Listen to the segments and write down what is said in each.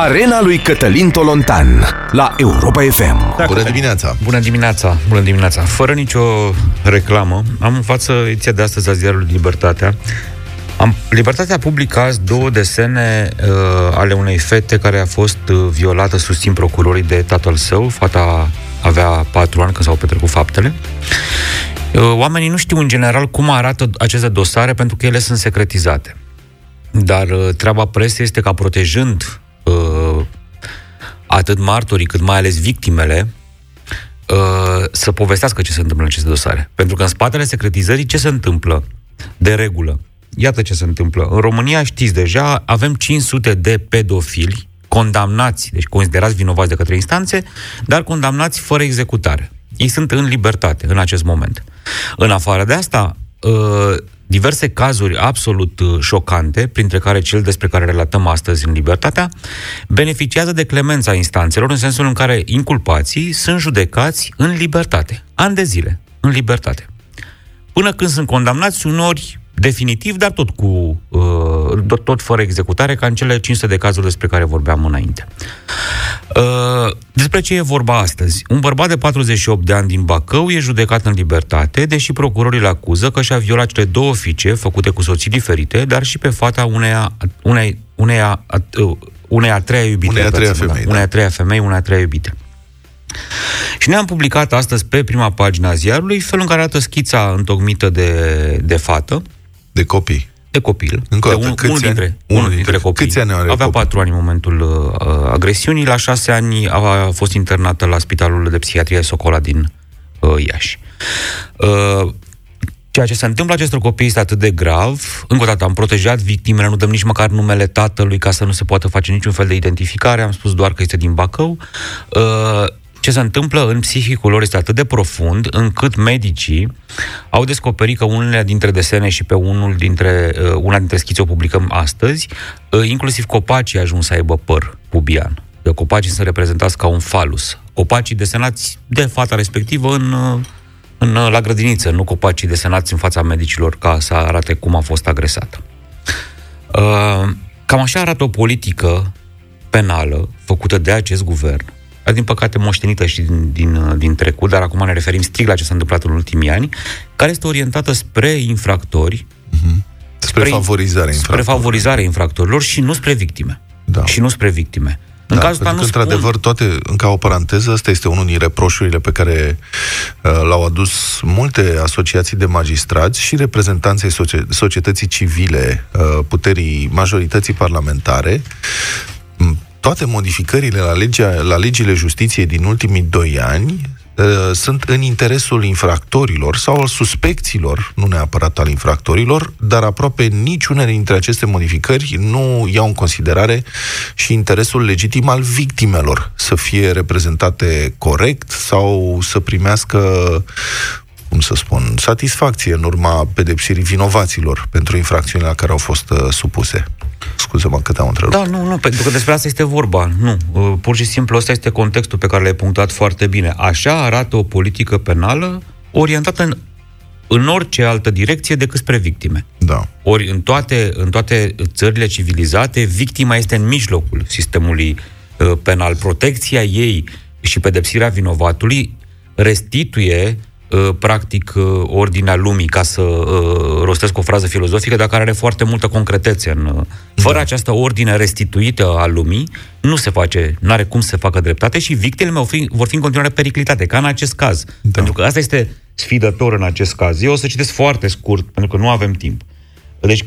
Arena lui Cătălin Tolontan la Europa FM. Da, Bună dimineața! Bună dimineața! Bună dimineața! Fără nicio reclamă, am în față ediția de astăzi a ziarului Libertatea. Am, Libertatea publică azi două desene uh, ale unei fete care a fost uh, violată, susțin procurorii de tatăl său. Fata avea patru ani când s-au petrecut faptele. Uh, oamenii nu știu în general cum arată aceste dosare pentru că ele sunt secretizate. Dar uh, treaba presei este ca protejând uh, atât martorii cât mai ales victimele uh, să povestească ce se întâmplă în aceste dosare. Pentru că în spatele secretizării ce se întâmplă? De regulă. Iată ce se întâmplă. În România, știți deja, avem 500 de pedofili condamnați, deci considerați vinovați de către instanțe, dar condamnați fără executare. Ei sunt în libertate în acest moment. În afară de asta, uh, diverse cazuri absolut uh, șocante, printre care cel despre care relatăm astăzi în Libertatea, beneficiază de clemența instanțelor în sensul în care inculpații sunt judecați în libertate, ani de zile, în libertate. Până când sunt condamnați, unori definitiv, dar tot cu uh, tot, tot fără executare, ca în cele 500 de cazuri despre care vorbeam înainte. Uh, despre ce e vorba astăzi? Un bărbat de 48 de ani din Bacău e judecat în libertate, deși procurorii îl acuză că și-a violat cele două fiice făcute cu soții diferite, dar și pe fata uneia, unei, uneia, uh, uneia a treia iubite. Uneia a treia femei, da. Uneia a treia femei, uneia a treia iubite. Și ne-am publicat astăzi pe prima pagina ziarului felul în care arată schița întocmită de, de fată, de copii. De copil. Încă de un, unul dintre, unul unul dintre copii. Câți ani are Avea copii? patru ani în momentul uh, agresiunii. La șase ani a fost internată la Spitalul de Psihiatrie Socola din uh, Iași. Uh, ceea ce se întâmplă acestor copii este atât de grav. Încă o dată, am protejat victimele, nu dăm nici măcar numele tatălui ca să nu se poată face niciun fel de identificare. Am spus doar că este din Bacău. Uh, ce se întâmplă în psihicul lor este atât de profund încât medicii au descoperit că unele dintre desene și pe unul dintre, uh, una dintre schițe o publicăm astăzi, uh, inclusiv copacii ajuns să aibă păr pubian. De copacii sunt reprezentați ca un falus. Copacii desenați de fata respectivă în, uh, în, la grădiniță, nu copacii desenați în fața medicilor ca să arate cum a fost agresată. Cam așa arată o politică penală făcută de acest guvern, din păcate moștenită și din, din, din trecut, dar acum ne referim strict la ce s-a întâmplat în ultimii ani, care este orientată spre infractori, uh-huh. spre, spre favorizarea infractorilor. Spre favorizarea infractorilor și nu spre victime. Da. Și nu spre victime. În da, cazul ăsta nu într-adevăr, spun... toate, încă o paranteză, ăsta este unul din reproșurile pe care uh, l-au adus multe asociații de magistrați și reprezentanții societății civile, uh, puterii majorității parlamentare, toate modificările la, legea, la legile justiției din ultimii doi ani uh, sunt în interesul infractorilor sau al suspecților, nu neapărat al infractorilor, dar aproape niciuna dintre aceste modificări nu iau în considerare și interesul legitim al victimelor să fie reprezentate corect sau să primească cum să spun, satisfacție în urma pedepsirii vinovaților pentru infracțiunile la care au fost uh, supuse. Scuze-mă că te-am întrerupt. Da, nu, nu, pentru că despre asta este vorba. Nu, uh, pur și simplu ăsta este contextul pe care l-ai punctat foarte bine. Așa arată o politică penală orientată în, în orice altă direcție decât spre victime. Da. Ori în toate, în toate țările civilizate, victima este în mijlocul sistemului uh, penal. Protecția ei și pedepsirea vinovatului restituie Uh, practic uh, ordinea lumii, ca să uh, rostesc o frază filozofică, dar care are foarte multă concretețe. În, fără da. această ordine restituită a lumii, nu se face, nu are cum să se facă dreptate și victimele vor fi, vor fi în continuare periclitate, ca în acest caz. Da. Pentru că asta este sfidător în acest caz. Eu o să citesc foarte scurt, pentru că nu avem timp. Deci,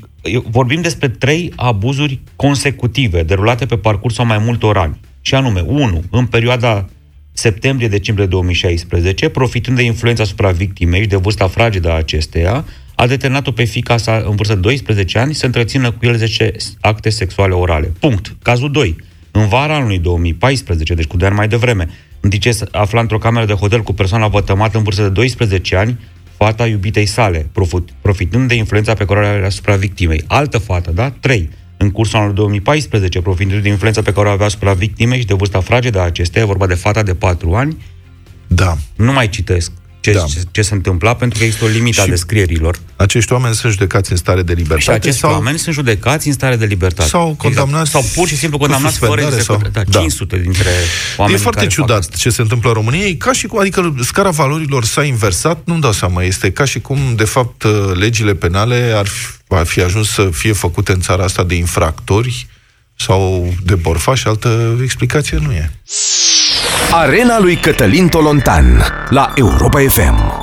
vorbim despre trei abuzuri consecutive, derulate pe parcursul mai multor ani. Și anume, 1. În perioada septembrie-decembrie 2016, profitând de influența asupra victimei și de vârsta fragedă a acesteia, a determinat-o pe fica sa în vârstă de 12 ani să întrețină cu el 10 acte sexuale orale. Punct. Cazul 2. În vara anului 2014, deci cu de ani mai devreme, în timp ce afla într-o cameră de hotel cu persoana vătămată în vârstă de 12 ani, fata iubitei sale, profitând de influența pe care o are asupra victimei. Altă fată, da? 3 în cursul anului 2014, profitând de influența pe care o avea asupra victimei și de vârsta fragedă a acesteia, vorba de fata de 4 ani, da. nu mai citesc. Ce, da. ce, ce se întâmpla, pentru că există o limită a descrierilor. Acești oameni sunt judecați în stare de libertate? Și acești sau... oameni sunt judecați în stare de libertate. Sau condamnați... Exact. Sau pur și simplu condamnați fără executare. Da, da, 500 dintre oameni E foarte ciudat ce se întâmplă în România. E ca și cum, adică scara valorilor s-a inversat, nu-mi dau seama, este ca și cum, de fapt, legile penale ar fi, ar fi ajuns să fie făcute în țara asta de infractori sau de borfa și altă explicație nu e. Arena lui Cătălin Tolontan la Europa FM.